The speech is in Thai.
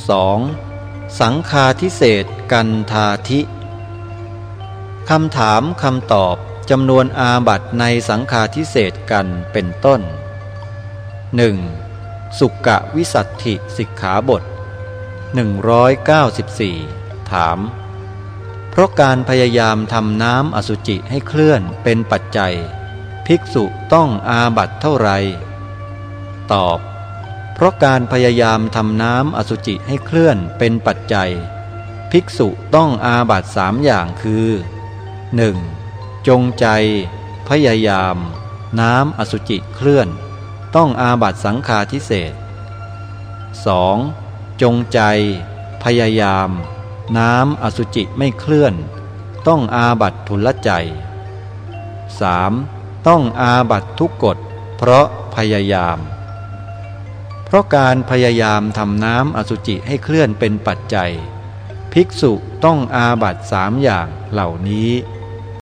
2. สังคาทิเศษกันทาธิคำถามคำตอบจำนวนอาบัตในสังคาทิเศษกันเป็นต้น 1. สุกะวิสัตถิสิกขาบท 194 ถาม เพราะการพยายามทำน้ำอสุจิให้เคลื่อนเป็นปัจจัย ภิกษุต้องอาบัตเท่าไร ตอบ เพราะการพยายามทำน้ำอสุจิให้เคลื่อนเป็นปัจจัย ภิกษุต้องอาบัตสามอย่างคือ 1. จงใจ พยายาม น้ำอสุจิเคลื่อน ต้องอาบัตสังฆาทิเศษ 2. จงใจ พยายาม น้ำอสุจิไม่เคลื่อน ต้องอาบัตทุลใจ 3. ต้องอาบัตทุกกฎเพราะพยายาม ราะการพยายามทำน้ำอสุจิให้เคลื่อนเป็นปัจจัย ภิกษุต้องอาบัตสามอย่างเหล่านี้